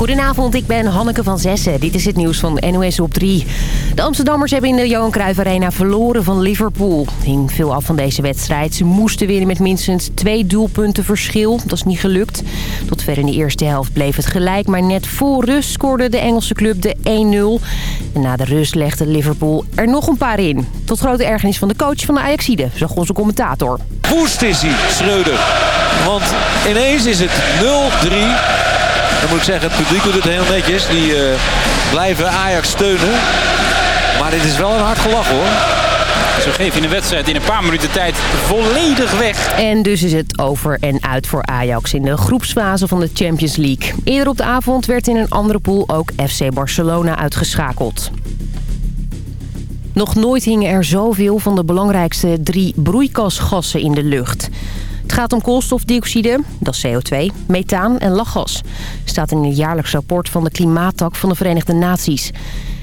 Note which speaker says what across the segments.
Speaker 1: Goedenavond, ik ben Hanneke van Zessen. Dit is het nieuws van NOS op 3. De Amsterdammers hebben in de Johan Cruijff Arena verloren van Liverpool. Hing veel af van deze wedstrijd. Ze moesten winnen met minstens twee doelpunten verschil. Dat is niet gelukt. Tot ver in de eerste helft bleef het gelijk. Maar net voor rust scoorde de Engelse club de 1-0. En na de rust legde Liverpool er nog een paar in. Tot grote ergernis van de coach van de Ajaxide, zag onze commentator.
Speaker 2: Woest is hij, Schreuder. Want ineens is het 0-3. Dan moet ik zeggen, het publiek doet het heel netjes. Die uh, blijven Ajax steunen. Maar dit is wel een hard gelach hoor.
Speaker 3: Zo geef je een wedstrijd in een paar minuten tijd volledig weg.
Speaker 1: En dus is het over en uit voor Ajax in de groepsfase van de Champions League. Eerder op de avond werd in een andere pool ook FC Barcelona uitgeschakeld. Nog nooit hingen er zoveel van de belangrijkste drie broeikasgassen in de lucht. Het gaat om koolstofdioxide, dat is CO2, methaan en lachgas. Staat in een jaarlijks rapport van de klimaattak van de Verenigde Naties.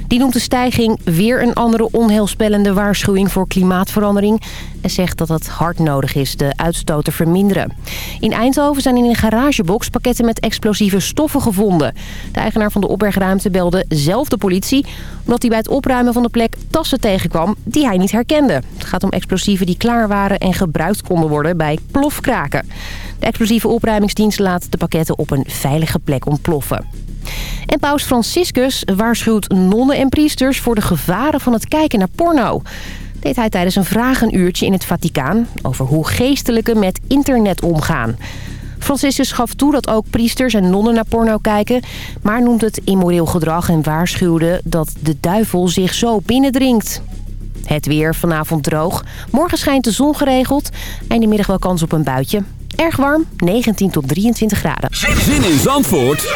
Speaker 1: Die noemt de stijging weer een andere onheilspellende waarschuwing voor klimaatverandering... en zegt dat het hard nodig is de uitstoot te verminderen. In Eindhoven zijn in een garagebox pakketten met explosieve stoffen gevonden. De eigenaar van de opbergruimte belde zelf de politie... omdat hij bij het opruimen van de plek tassen tegenkwam die hij niet herkende. Het gaat om explosieven die klaar waren en gebruikt konden worden bij plofkraken. De explosieve opruimingsdienst laat de pakketten op een veilige plek ontploffen. En paus Franciscus waarschuwt nonnen en priesters voor de gevaren van het kijken naar porno. Deed hij tijdens een vragenuurtje in het Vaticaan over hoe geestelijken met internet omgaan. Franciscus gaf toe dat ook priesters en nonnen naar porno kijken... maar noemt het immoreel gedrag en waarschuwde dat de duivel zich zo binnendringt. Het weer vanavond droog. Morgen schijnt de zon geregeld. En de middag wel kans op een buitje. Erg warm, 19 tot 23 graden.
Speaker 4: Zin in Zandvoort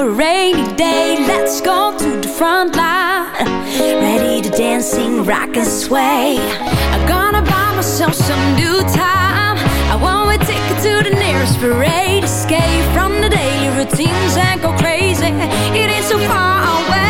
Speaker 5: A rainy day. Let's go to the front line. Ready to dance, sing, rock and sway. I'm gonna buy myself some new time. I want a ticket to the nearest parade. Escape from the daily routines and go crazy. It ain't so far away.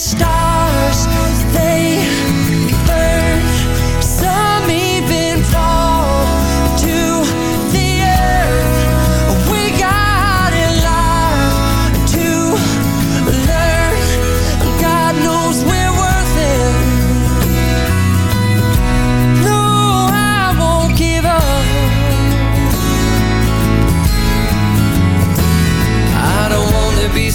Speaker 6: stars, they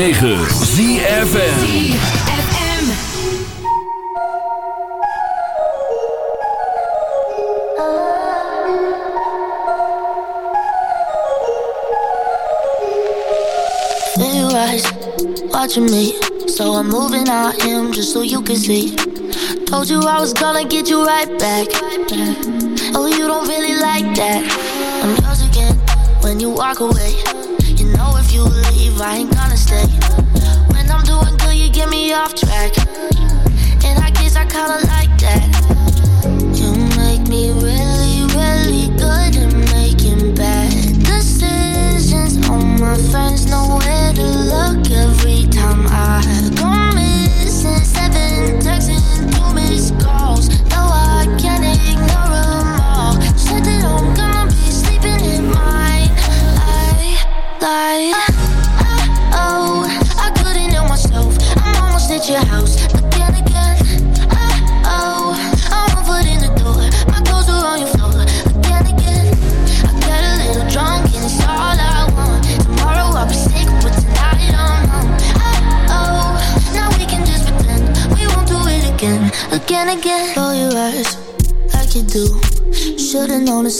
Speaker 4: 106.9 ZFM
Speaker 7: Watching me, so I'm moving on him just so you can see. Told you I was gonna get you right back. Oh, you don't really like that. I'm yours again when you walk away if you leave, I ain't gonna stay. When I'm doing good, you get me off track. And I guess I kinda like that. You make me really, really good at making bad decisions. All my friends know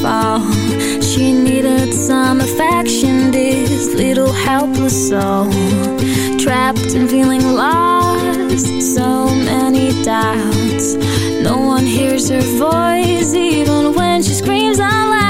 Speaker 7: fall.
Speaker 5: She needed some affection, this little helpless soul. Trapped and feeling lost, so many doubts. No one hears her voice, even when she screams out loud.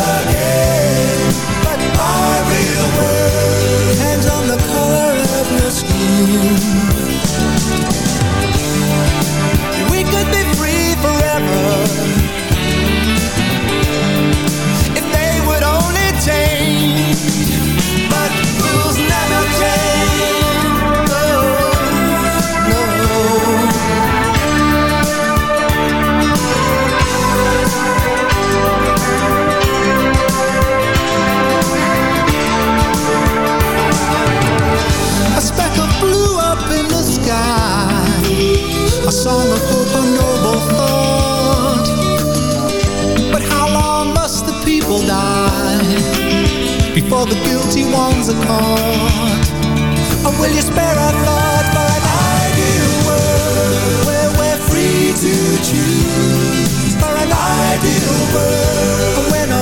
Speaker 8: song of hope, a noble thought. But how long must the people die before the guilty ones are caught? Or will you spare a thought for an ideal world where we're free to choose? For an ideal world where no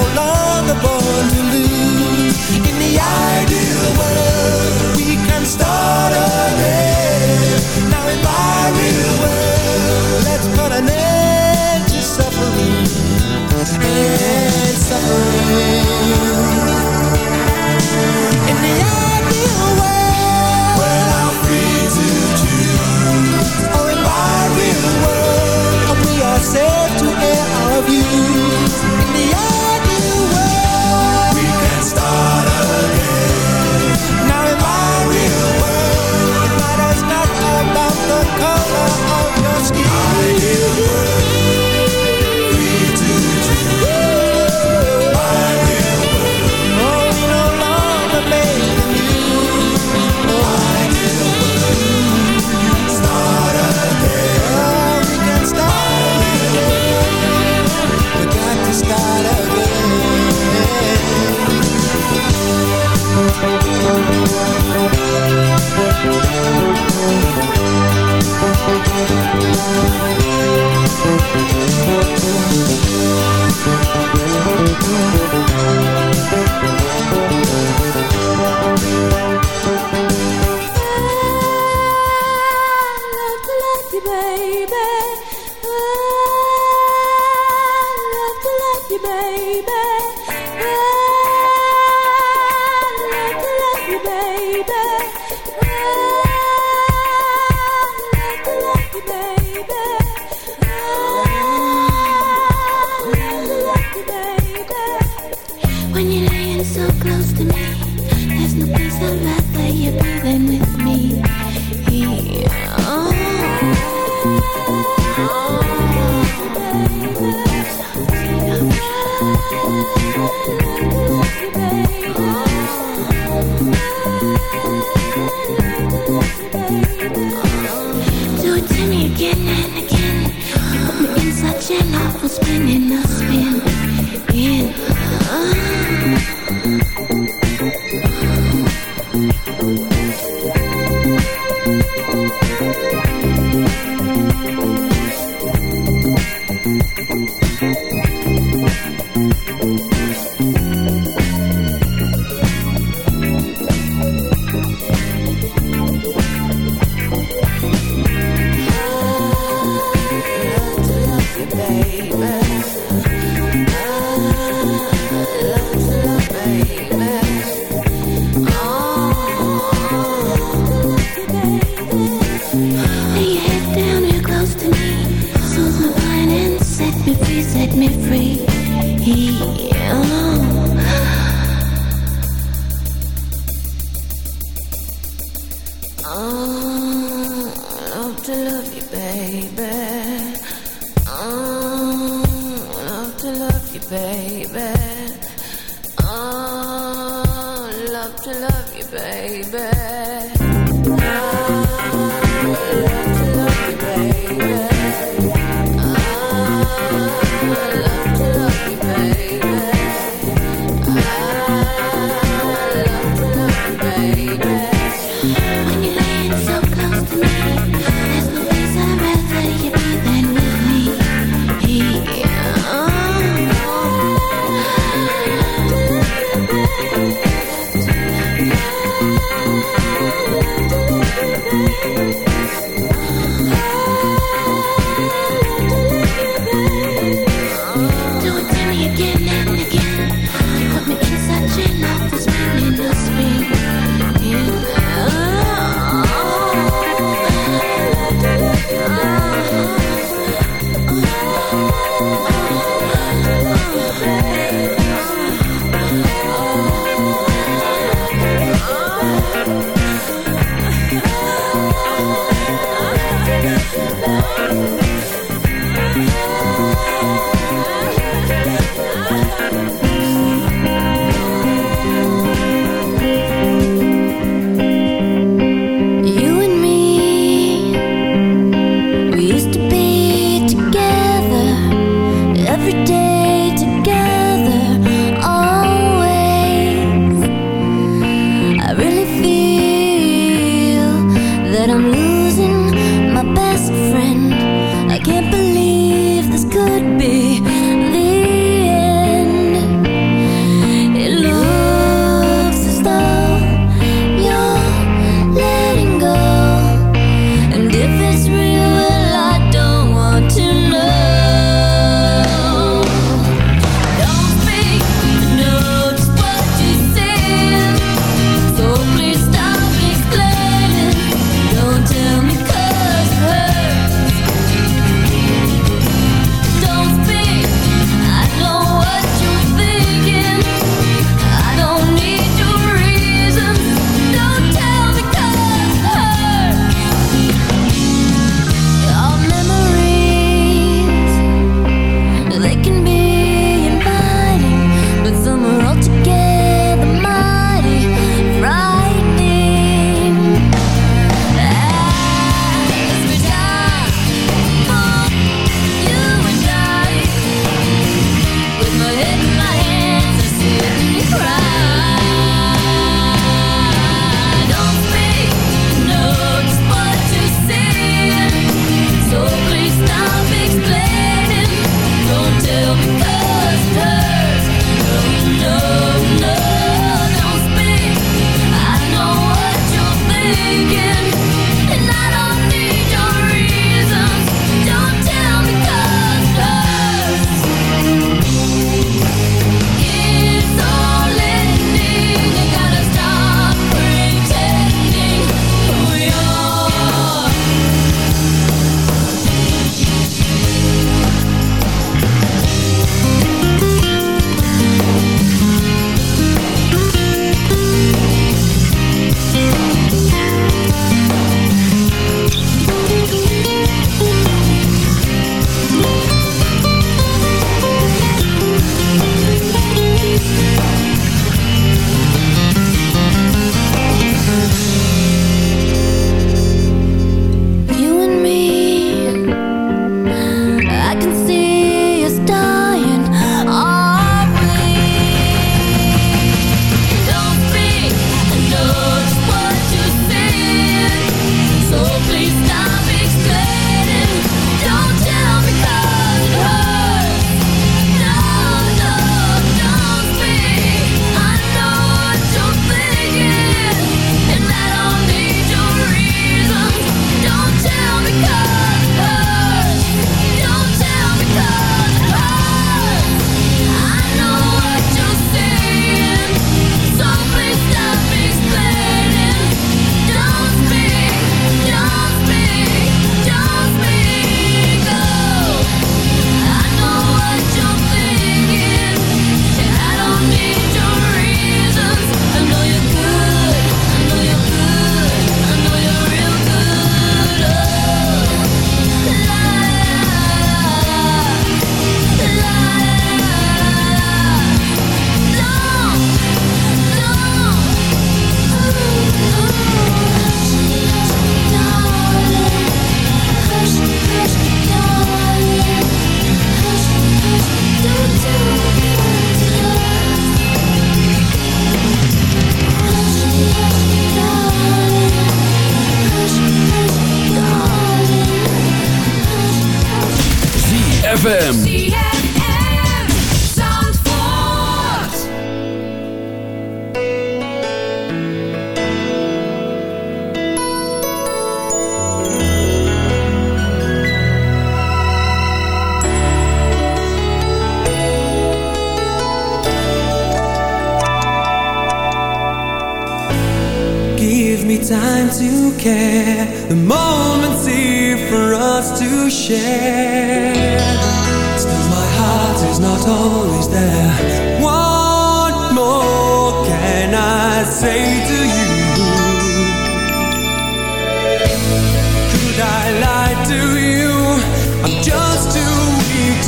Speaker 5: for spinning us spin in. Oh.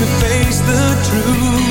Speaker 6: Face the truth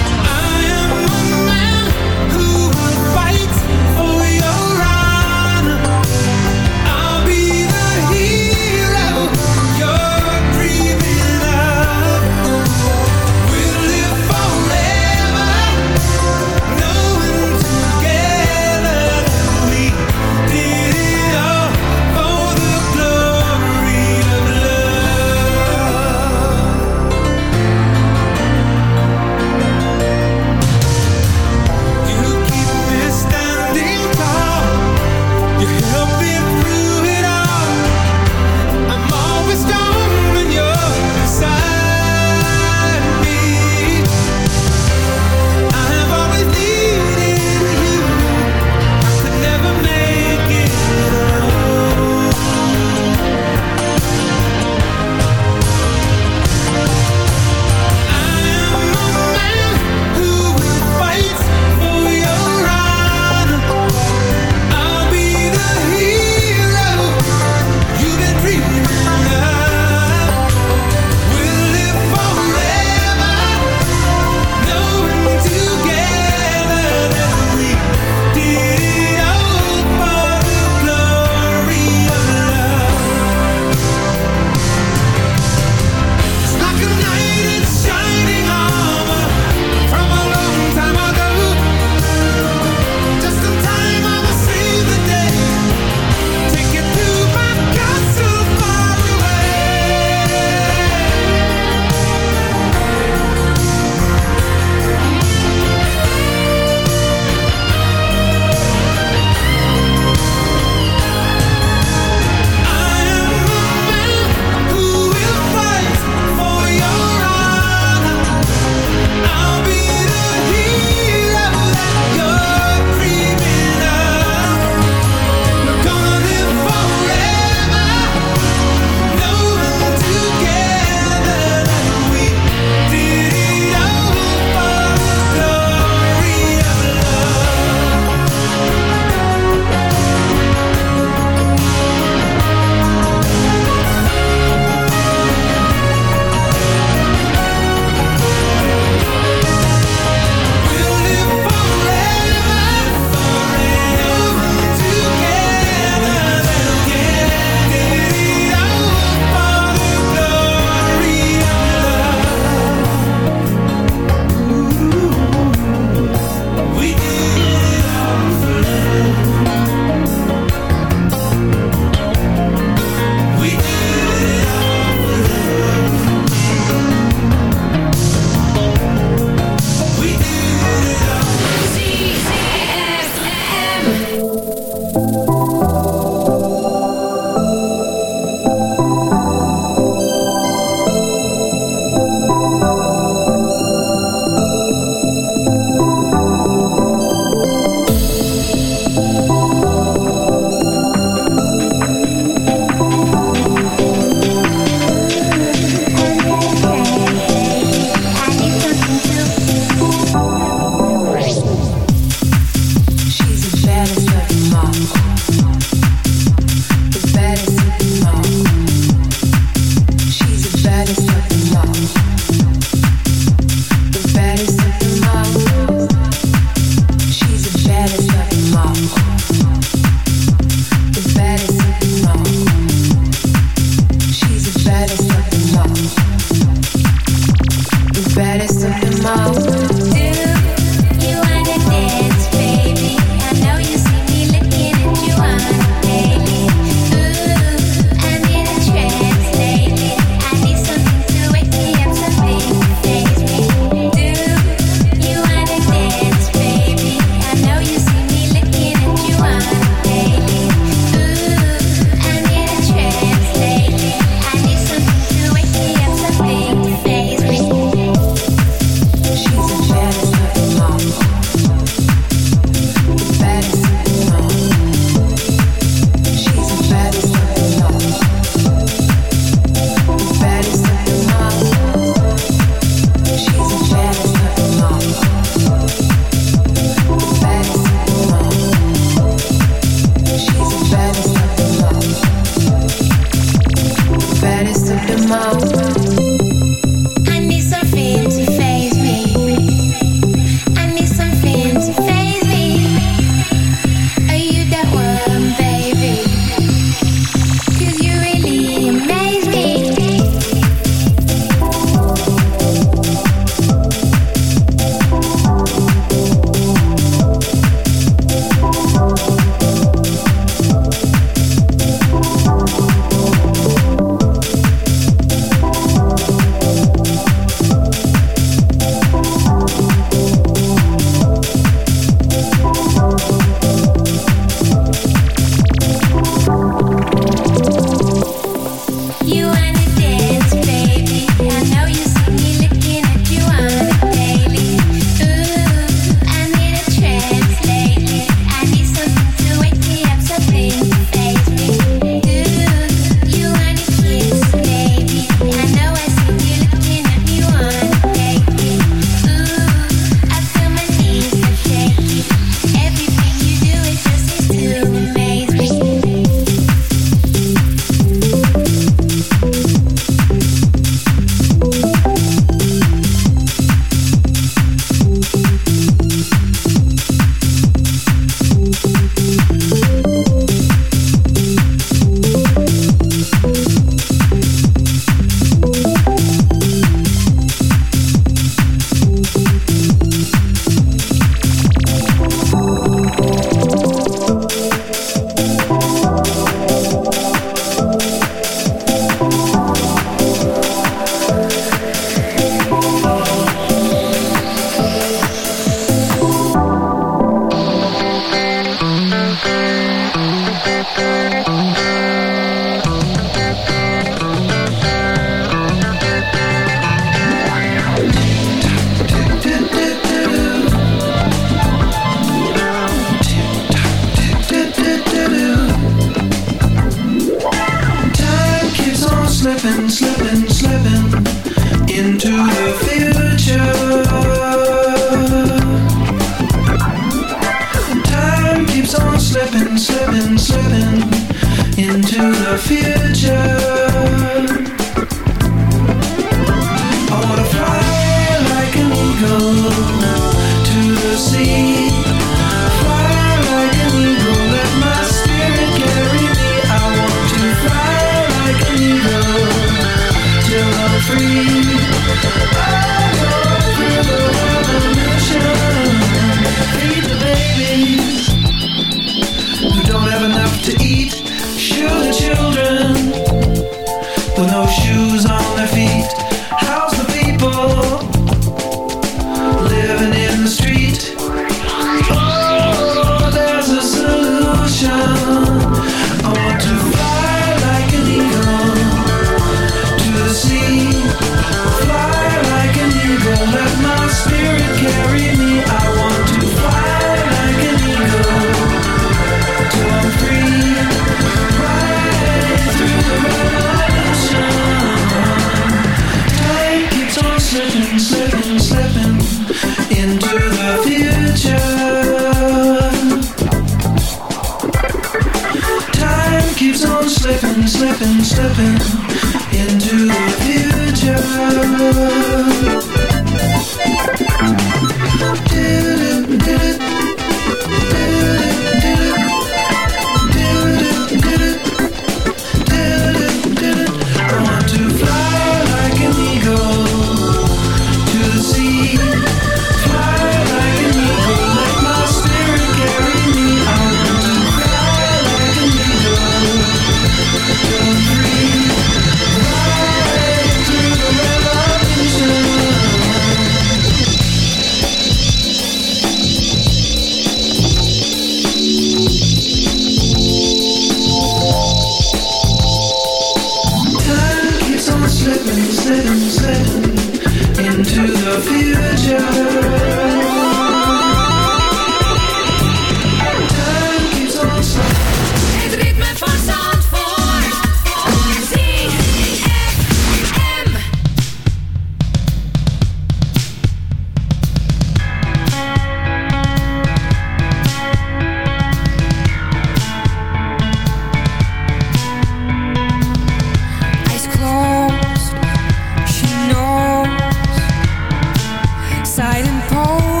Speaker 9: silent
Speaker 5: pole.